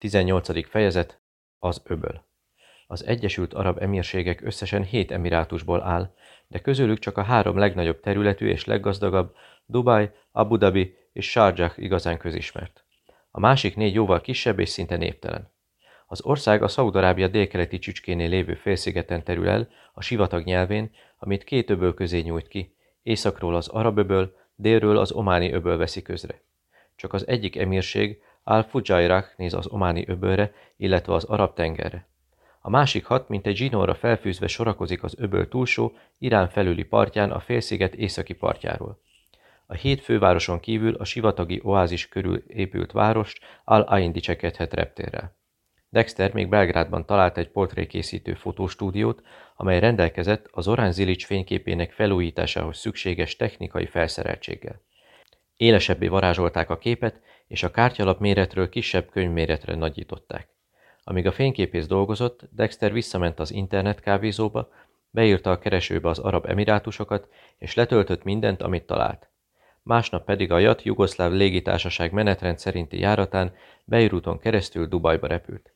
18. fejezet Az öböl Az Egyesült Arab Emírségek összesen hét emirátusból áll, de közülük csak a három legnagyobb területű és leggazdagabb, Dubai, Abu Dhabi és Sharjah igazán közismert. A másik négy jóval kisebb és szinte néptelen. Az ország a Szaudarábia délkeleti csücskénél lévő félszigeten terül el, a sivatag nyelvén, amit két öböl közé nyújt ki, északról az arab öböl, délről az ománi öböl veszi közre. Csak az egyik emírség, Al-Fujairah néz az ománi öbölre, illetve az arab tengerre. A másik hat, mint egy zsinórra felfűzve sorakozik az öböl túlsó, Irán felüli partján a félsziget északi partjáról. A hét fővároson kívül a sivatagi oázis körül épült várost Al-Ain dicsekedhet reptérrel. Dexter még Belgrádban talált egy portrékészítő fotostúdiót, amely rendelkezett az Orán Zilics fényképének felújításához szükséges technikai felszereltséggel. Élesebbé varázsolták a képet, és a kártyalap méretről kisebb könyvméretre nagyították. Amíg a fényképész dolgozott, Dexter visszament az internet kávézóba, beírta a keresőbe az arab emirátusokat, és letöltött mindent, amit talált. Másnap pedig a JAT Jugoszláv légitársaság menetrend szerinti járatán Beirúton keresztül Dubajba repült.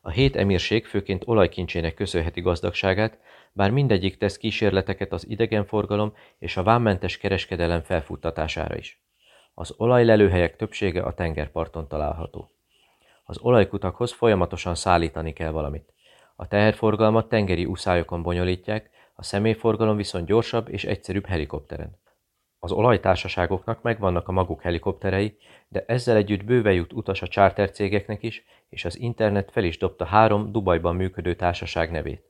A hét emírség főként olajkincsének köszönheti gazdagságát, bár mindegyik tesz kísérleteket az idegenforgalom és a vámmentes kereskedelem felfuttatására is. Az olajlelőhelyek többsége a tengerparton található. Az olajkutakhoz folyamatosan szállítani kell valamit. A teherforgalmat tengeri uszályokon bonyolítják, a személyforgalom viszont gyorsabb és egyszerűbb helikopteren. Az olajtársaságoknak megvannak a maguk helikopterei, de ezzel együtt bőve jut utas a chartercégeknek is, és az internet fel is dobta három Dubajban működő társaság nevét.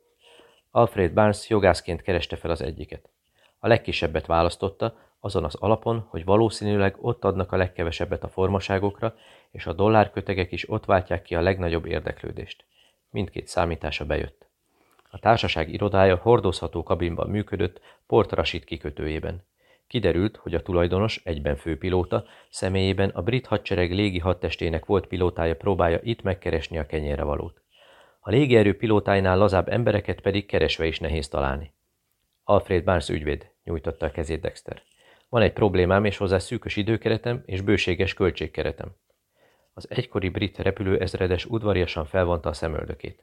Alfred Barnes jogászként kereste fel az egyiket. A legkisebbet választotta, azon az alapon, hogy valószínűleg ott adnak a legkevesebbet a formaságokra, és a dollárkötegek is ott váltják ki a legnagyobb érdeklődést. Mindkét számítása bejött. A társaság irodája hordozható kabinban működött Port Rashid kikötőjében. Kiderült, hogy a tulajdonos, egyben főpilóta, személyében a brit hadsereg légi hadtestének volt pilótája próbálja itt megkeresni a kenyére valót. A légierő pilótáinál lazább embereket pedig keresve is nehéz találni. Alfred Barnes ügyvéd, nyújtotta a kezét Dexter. Van egy problémám, és hozzá szűkös időkeretem és bőséges költségkeretem. Az egykori brit repülőezredes udvariasan felvonta a szemöldökét.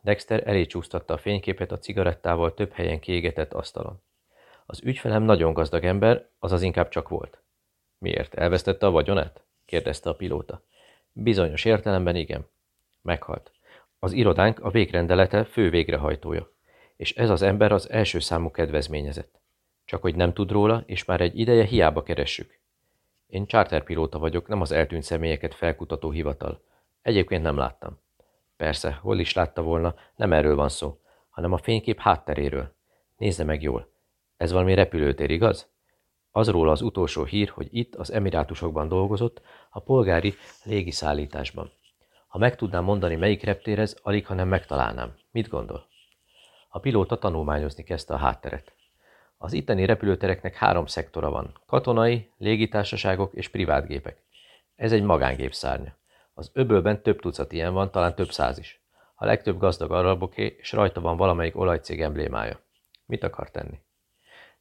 Dexter elé csúsztatta a fényképet a cigarettával több helyen kiégetett asztalon. Az ügyfelem nagyon gazdag ember, azaz inkább csak volt. Miért? Elvesztette a vagyonát? kérdezte a pilóta. Bizonyos értelemben igen. Meghalt. Az irodánk a végrendelete fő végrehajtója, és ez az ember az első számú kedvezményezett. Csak hogy nem tud róla, és már egy ideje hiába keressük. Én charterpilóta vagyok, nem az eltűnt személyeket felkutató hivatal. Egyébként nem láttam. Persze, hol is látta volna, nem erről van szó, hanem a fénykép hátteréről. Nézze meg jól. Ez valami repülőtér, igaz? Az róla az utolsó hír, hogy itt az emirátusokban dolgozott, a polgári légiszállításban. Ha meg tudnám mondani, melyik reptér ez, alig, ha nem megtalálnám. Mit gondol? A pilóta tanulmányozni kezdte a hátteret. Az itteni repülőtereknek három szektora van. Katonai, légitársaságok és privátgépek. Ez egy magángép szárnya. Az öbölben több tucat ilyen van, talán több száz is. A legtöbb gazdag araboké, és rajta van valamelyik olajcég emblémája. Mit akar tenni?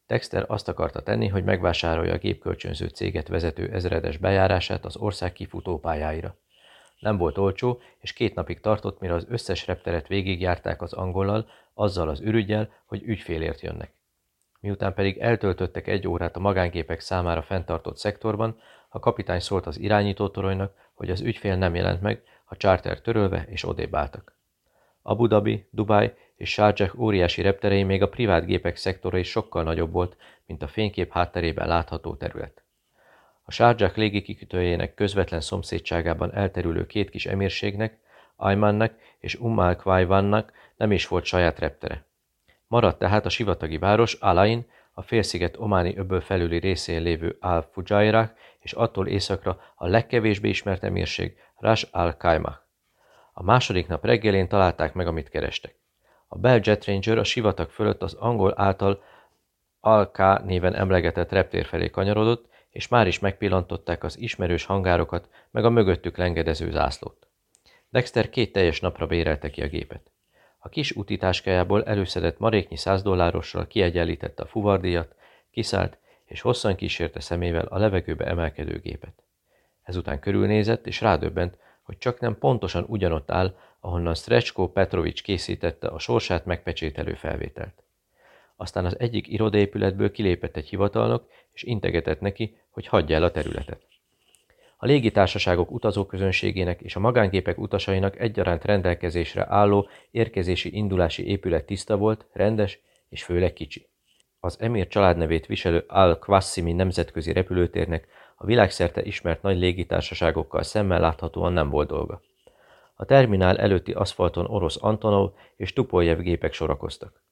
Dexter azt akarta tenni, hogy megvásárolja a gépkölcsönző céget vezető ezredes bejárását az ország kifutópályáira. Nem volt olcsó, és két napig tartott, mire az összes repteret végigjárták az angollal, azzal az ürügyel, hogy ügyfélért jönnek. Miután pedig eltöltöttek egy órát a magángépek számára fenntartott szektorban, a kapitány szólt az irányítótoronynak, hogy az ügyfél nem jelent meg, a charter törölve és odébb álltak. Abu Dhabi, Dubai és Sharjah óriási repterei még a privát gépek szektora is sokkal nagyobb volt, mint a fénykép hátterében látható terület. A Sharjah légikikötőjének közvetlen szomszédságában elterülő két kis emírségnek, Aymannak és Ummal Kvajvannak nem is volt saját reptere. Maradt tehát a sivatagi város Alain, a félsziget ománi öböl felüli részén lévő Al-Fujairah, és attól északra a legkevésbé ismert emírség Ras al-Kaimah. A második nap reggelén találták meg, amit kerestek. A Bell Jet Ranger a sivatag fölött az angol által Al-K néven emlegetett reptér felé kanyarodott, és már is megpillantották az ismerős hangárokat, meg a mögöttük lengedező zászlót. Dexter két teljes napra bérelte ki a gépet. A kis utitáskájából előszedett maréknyi száz dollárossal kiegyenlítette a fuvardíjat, kiszállt, és hosszan kísérte szemével a levegőbe emelkedő gépet. Ezután körülnézett, és rádöbbent, hogy csak nem pontosan ugyanott áll, ahonnan Stretchko Petrovics készítette a sorsát megpecsételő felvételt. Aztán az egyik irodaépületből kilépett egy hivatalnok, és integetett neki, hogy hagyja el a területet. A légitársaságok utazóközönségének és a magángépek utasainak egyaránt rendelkezésre álló érkezési-indulási épület tiszta volt, rendes és főleg kicsi. Az emír családnevét viselő Al-Qassimi nemzetközi repülőtérnek a világszerte ismert nagy légitársaságokkal szemmel láthatóan nem volt dolga. A terminál előtti aszfalton orosz Antonov és Tupoljev gépek sorakoztak.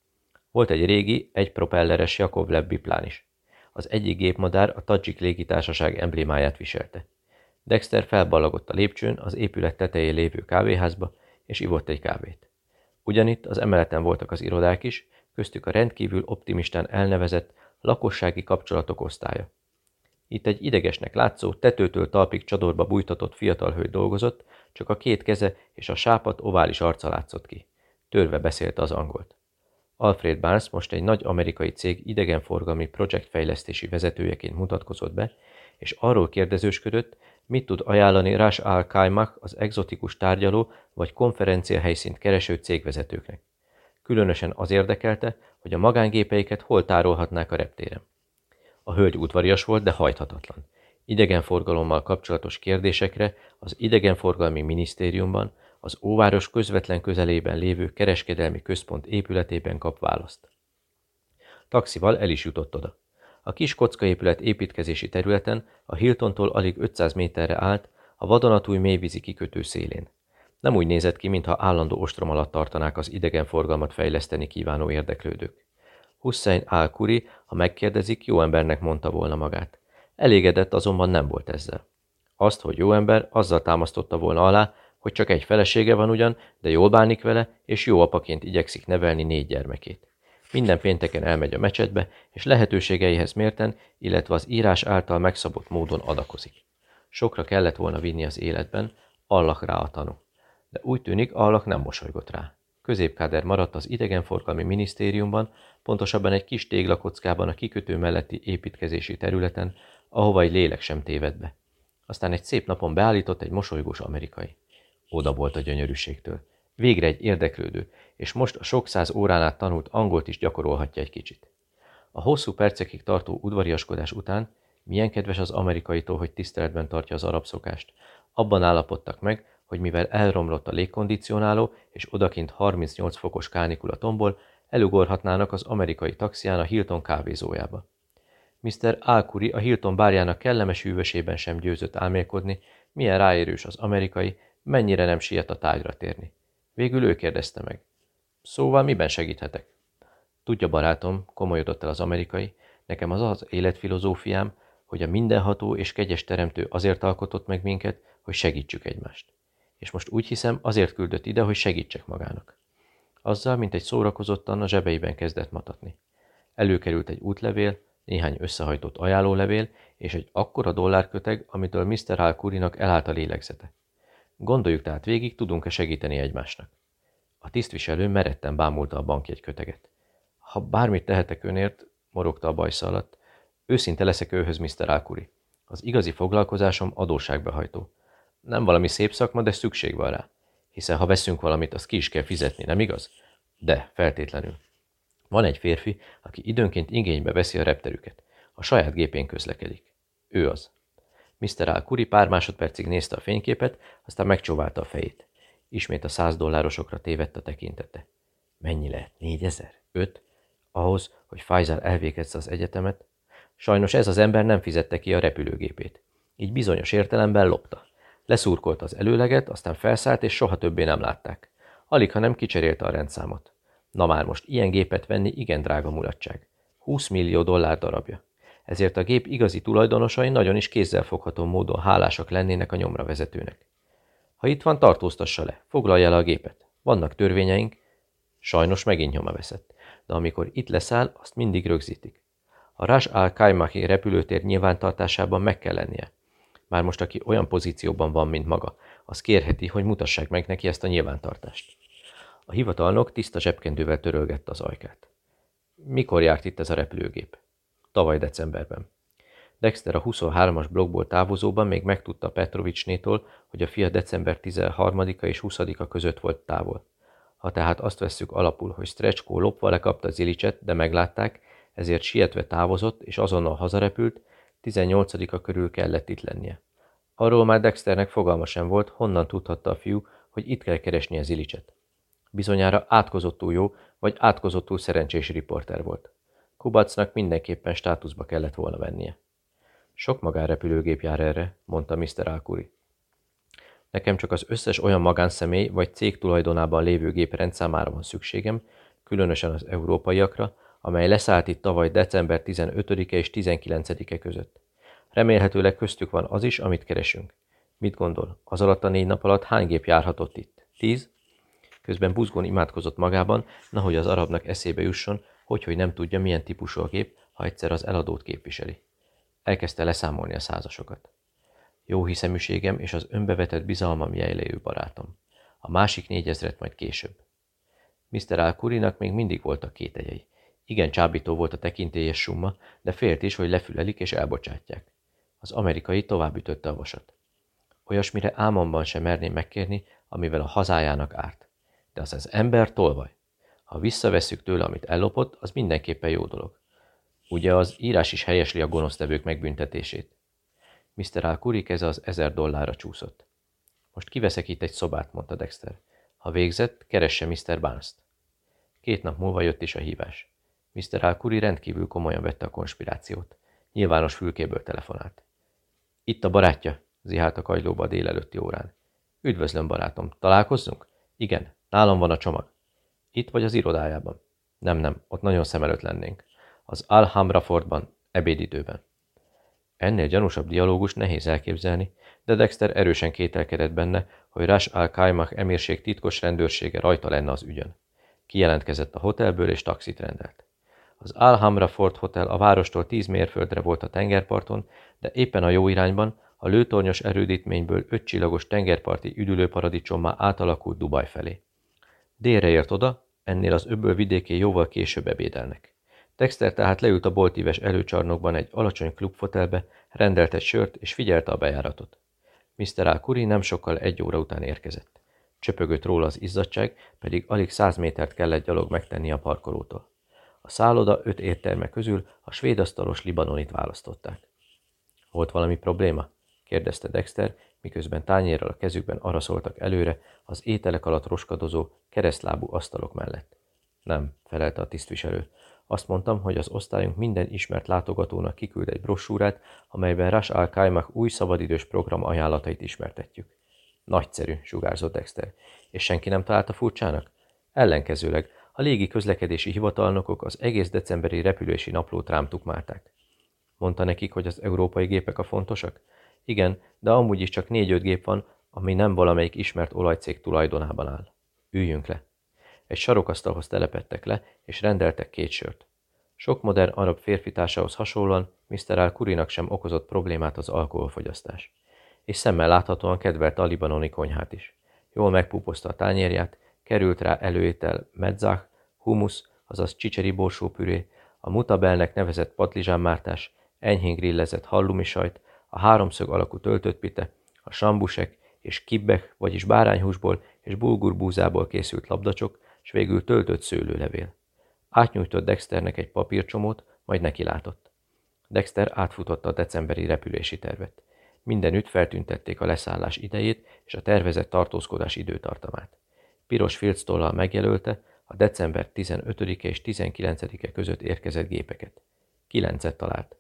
Volt egy régi, egy propelleres Jakovlev biplán is. Az egyik gépmadár a Tadzsik légitársaság emblémáját viselte. Dexter felballagott a lépcsőn az épület tetején lévő kávéházba, és ivott egy kávét. Ugyanitt az emeleten voltak az irodák is, köztük a rendkívül optimistán elnevezett lakossági kapcsolatok osztálya. Itt egy idegesnek látszó, tetőtől talpig csadorba bújtatott fiatal hölgy dolgozott, csak a két keze és a sápat ovális arca látszott ki. Törve beszélte az angolt. Alfred Barnes most egy nagy amerikai cég idegenforgalmi projektfejlesztési vezetőjeként mutatkozott be, és arról kérdezősködött, mit tud ajánlani Ras Al az exotikus tárgyaló vagy konferencia helyszínt kereső cégvezetőknek. Különösen az érdekelte, hogy a magángépeiket hol tárolhatnák a reptéren. A hölgy udvarias volt, de hajthatatlan. Idegenforgalommal kapcsolatos kérdésekre az Idegenforgalmi Minisztériumban, az óváros közvetlen közelében lévő kereskedelmi központ épületében kap választ. Taxival el is jutott oda. A kis kockaépület építkezési területen a Hiltontól alig 500 méterre állt, a vadonatúj mélyvízi kikötő szélén. Nem úgy nézett ki, mintha állandó ostrom alatt tartanák az idegenforgalmat fejleszteni kívánó érdeklődők. Hussein al-Kuri, ha megkérdezik, jó embernek mondta volna magát. Elégedett azonban nem volt ezzel. Azt, hogy jó ember, azzal támasztotta volna alá, hogy csak egy felesége van ugyan, de jól bánik vele, és jó apaként igyekszik nevelni négy gyermekét. Minden pénteken elmegy a mecsetbe, és lehetőségeihez mérten, illetve az írás által megszabott módon adakozik. Sokra kellett volna vinni az életben, Allah rá a tanú. De úgy tűnik, Allah nem mosolygott rá. Középkáder maradt az idegenforgalmi minisztériumban, pontosabban egy kis téglakockában a kikötő melletti építkezési területen, ahova egy lélek sem téved be. Aztán egy szép napon beállított egy mosolygós amerikai. Oda volt a gyönyörűségtől. Végre egy érdeklődő, és most a sok száz órán át tanult angolt is gyakorolhatja egy kicsit. A hosszú percekig tartó udvariaskodás után milyen kedves az amerikaitól, hogy tiszteletben tartja az arab szokást. Abban állapodtak meg, hogy mivel elromlott a légkondicionáló, és odakint 38 fokos kánikula tombol, elugorhatnának az amerikai taxián a Hilton kávézójába. Mr. Alkuri a Hilton bárjának kellemes hűvösében sem győzött álmélkodni, milyen ráérős az amerikai, mennyire nem siet a tájra térni. Végül ő kérdezte meg. Szóval miben segíthetek? Tudja, barátom, komolyodott el az amerikai, nekem az az életfilozófiám, hogy a mindenható és kegyes teremtő azért alkotott meg minket, hogy segítsük egymást. És most úgy hiszem, azért küldött ide, hogy segítsek magának. Azzal, mint egy szórakozottan a zsebeiben kezdett matatni. Előkerült egy útlevél, néhány összehajtott ajánlólevél és egy akkora dollárköteg, amitől Mr. Hal Kurinak elállt a lélegzete. Gondoljuk tehát végig, tudunk-e segíteni egymásnak. A tisztviselő meretten bámulta a bankjegy köteget. Ha bármit tehetek önért, morogta a bajsza alatt, őszinte leszek őhöz, Mr. Alkuri. Az igazi foglalkozásom adósságbehajtó. Nem valami szép szakma, de szükség van rá. Hiszen ha veszünk valamit, azt ki is kell fizetni, nem igaz? De, feltétlenül. Van egy férfi, aki időnként igénybe veszi a repterüket. A saját gépén közlekedik. Ő az. Mr. Alkuri pár másodpercig nézte a fényképet, aztán megcsóválta a fejét. Ismét a száz dollárosokra tévedt a tekintete. Mennyi lehet? Négyezer? Öt? Ahhoz, hogy Pfizer elvégezze az egyetemet? Sajnos ez az ember nem fizette ki a repülőgépét. Így bizonyos értelemben lopta. Leszúrkolta az előleget, aztán felszállt, és soha többé nem látták. Alig, ha nem kicserélte a rendszámot. Na már most ilyen gépet venni igen drága mulatság. 20 millió dollár darabja. Ezért a gép igazi tulajdonosai nagyon is kézzelfogható módon hálásak lennének a nyomra vezetőnek. Ha itt van, tartóztassa le, foglalja le a gépet. Vannak törvényeink. Sajnos megint nyoma veszett. De amikor itt leszáll, azt mindig rögzítik. A Ras al Kaimahi repülőtér nyilvántartásában meg kell lennie. Már most, aki olyan pozícióban van, mint maga, az kérheti, hogy mutassák meg neki ezt a nyilvántartást. A hivatalnok tiszta zsebkendővel törölgette az ajkát. Mikor járt itt ez a repülőgép? Tavaly decemberben. Dexter a 23-as blokkból távozóban még megtudta Petrovicsnétól, hogy a fia december 13-a és 20-a között volt távol. Ha tehát azt vesszük alapul, hogy Stretchko lopva lekapta Zilicset, de meglátták, ezért sietve távozott, és azonnal hazarepült, 18-a körül kellett itt lennie. Arról már Dexternek fogalma sem volt, honnan tudhatta a fiú, hogy itt kell keresnie Zilicset. Bizonyára átkozottú jó, vagy átkozottú szerencsés riporter volt. Kubacnak mindenképpen státuszba kellett volna vennie. Sok magánrepülőgép jár erre, mondta Mr. Alkuri. Nekem csak az összes olyan magánszemély vagy cég tulajdonában lévő gép rendszámára van szükségem, különösen az európaiakra, amely leszállt itt tavaly december 15-e és 19-e között. Remélhetőleg köztük van az is, amit keresünk. Mit gondol, az alatt a négy nap alatt hány gép járhatott itt? Tíz? Közben buzgón imádkozott magában, nahogy az arabnak eszébe jusson, hogy, hogy nem tudja, milyen típusú a gép, ha egyszer az eladót képviseli. Elkezdte leszámolni a százasokat. Jó hiszeműségem és az önbevetett bizalmam jejlejű barátom. A másik négyezret majd később. Mr. Alkurinak még mindig voltak két egyei. Igen csábító volt a tekintélyes summa, de félt is, hogy lefülelik és elbocsátják. Az amerikai tovább ütötte a vasat. Olyasmire álmomban sem merném megkérni, amivel a hazájának árt. De az az ember tolvaj. Ha visszavesszük tőle, amit ellopott, az mindenképpen jó dolog. Ugye az írás is helyesli a gonosztevők megbüntetését. Mr. Alkuri keze az ezer dollárra csúszott. Most kiveszek itt egy szobát, mondta Dexter. Ha végzett, keresse Mr. Barnes-t. Két nap múlva jött is a hívás. Mr. Alkuri rendkívül komolyan vette a konspirációt. Nyilvános fülkéből telefonált. Itt a barátja, zihált a kajlóba a délelőtti órán. Üdvözlöm, barátom, találkozzunk? Igen, nálam van a csomag. Itt vagy az irodájában? Nem, nem, ott nagyon szem előtt lennénk. Az Alhambra Fortban, ebédidőben. Ennél gyanúsabb dialógus nehéz elképzelni, de Dexter erősen kételkedett benne, hogy Ras al Kaimach emírség titkos rendőrsége rajta lenne az ügyön. Kijelentkezett a hotelből és taxit rendelt. Az Alhambra Fort Hotel a várostól tíz mérföldre volt a tengerparton, de éppen a jó irányban, a lőtornyos erődítményből ötcsillagos tengerparti üdülőparadicsommá átalakult Dubaj felé. Délre ért oda, ennél az öböl vidéké jóval később ebédelnek. Dexter tehát leült a boltíves előcsarnokban egy alacsony klubfotelbe, rendelt egy sört és figyelte a bejáratot. Mr. Alkuri nem sokkal egy óra után érkezett. Csöpögött róla az izzadság, pedig alig száz métert kellett gyalog megtenni a parkolótól. A szálloda öt étterme közül a svédasztalos libanonit választották. Volt valami probléma? Kérdezte Dexter, miközben tányérral a kezükben araszoltak előre az ételek alatt roskadozó, keresztlábú asztalok mellett. Nem, felelte a tisztviselő. Azt mondtam, hogy az osztályunk minden ismert látogatónak kiküld egy brossúrát, amelyben Ras al új szabadidős program ajánlatait ismertetjük. Nagyszerű, sugárzott Dexter. És senki nem találta furcsának? Ellenkezőleg, a légi közlekedési hivatalnokok az egész decemberi repülési naplót rám tukmálták. Mondta nekik, hogy az európai gépek a fontosak? Igen, de amúgy is csak négy-öt gép van, ami nem valamelyik ismert olajcég tulajdonában áll. Üljünk le. Egy sarokasztalhoz telepettek le, és rendeltek két sört. Sok modern arab férfitársához hasonlóan Mr. Al-Kurinak sem okozott problémát az alkoholfogyasztás. És szemmel láthatóan kedvelte a libanoni konyhát is. Jól megpúpozta a tányérját, került rá előétel medzák, humusz, azaz csicseri borsópüré, a mutabelnek nevezett patlizsánmártás, enyhén grillezett hallumisajt, a háromszög alakú töltött pite, a sambusek és kibbek, vagyis bárányhúsból és bulgurbúzából készült labdacsok, s végül töltött szőlőlevél. Átnyújtott Dexternek egy papírcsomót, majd neki látott. Dexter átfutotta a decemberi repülési tervet. Mindenütt feltüntették a leszállás idejét és a tervezett tartózkodás időtartamát. Piros filctollal megjelölte a december 15-e és 19-e között érkezett gépeket. Kilencet talált.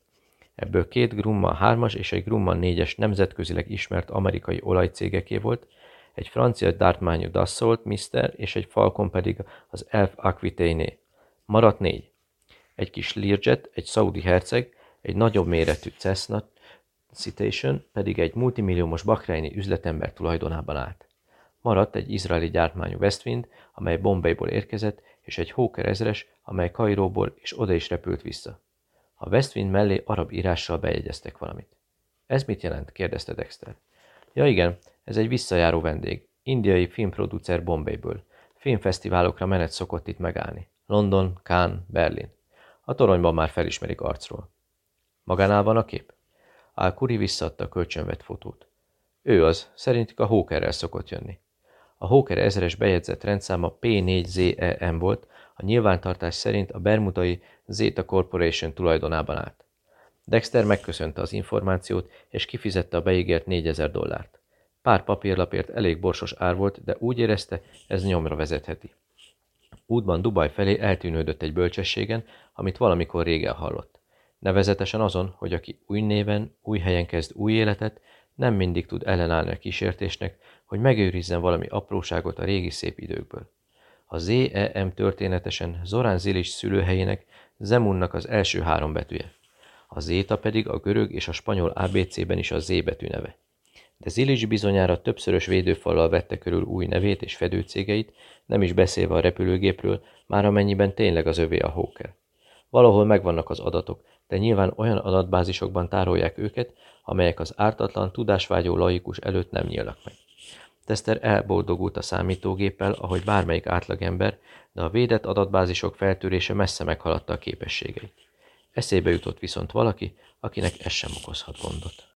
Ebből két Grumman 3-as és egy Grumman 4-es nemzetközileg ismert amerikai olajcégeké volt, egy francia Dartmányú Dassault Mister és egy Falcon pedig az Elf Aquitaine. Maradt négy. Egy kis Learjet, egy szaudi herceg, egy nagyobb méretű Cessna Citation pedig egy multimilliómos bakreini üzletember tulajdonában állt. Maradt egy izraeli gyártmányú Westwind, amely Bombayból érkezett, és egy Hawker ezres, amely Kairóból és oda is repült vissza. A Westwind mellé arab írással bejegyeztek valamit. Ez mit jelent? kérdezte Dexter. Ja igen, ez egy visszajáró vendég. Indiai filmproducer Bombayből. Filmfesztiválokra menet szokott itt megállni. London, Cannes, Berlin. A toronyban már felismerik arcról. Magánál van a kép? Alkuri visszaadta a kölcsönvett fotót. Ő az, szerintük a Hókerrel szokott jönni. A Hóker ezres bejegyzett rendszáma P4ZEM volt, a nyilvántartás szerint a bermudai Zeta Corporation tulajdonában állt. Dexter megköszönte az információt, és kifizette a beígért 4000 dollárt. Pár papírlapért elég borsos ár volt, de úgy érezte, ez nyomra vezetheti. Útban Dubaj felé eltűnődött egy bölcsességen, amit valamikor régen hallott. Nevezetesen azon, hogy aki új néven, új helyen kezd új életet, nem mindig tud ellenállni a kísértésnek, hogy megőrizzen valami apróságot a régi szép időkből. A ZEM történetesen Zorán Zilis szülőhelyének Zemunnak az első három betűje. A zéta pedig a görög és a spanyol ABC-ben is a Z betű neve. De Zilics bizonyára többszörös védőfallal vette körül új nevét és fedőcégeit, nem is beszélve a repülőgépről, már amennyiben tényleg az övé a Hawker. Valahol megvannak az adatok, de nyilván olyan adatbázisokban tárolják őket, amelyek az ártatlan, tudásvágyó laikus előtt nem nyílnak meg. Tester elboldogult a számítógéppel, ahogy bármelyik átlagember, de a védett adatbázisok feltörése messze meghaladta a képességeit. Eszébe jutott viszont valaki, akinek ez sem okozhat gondot.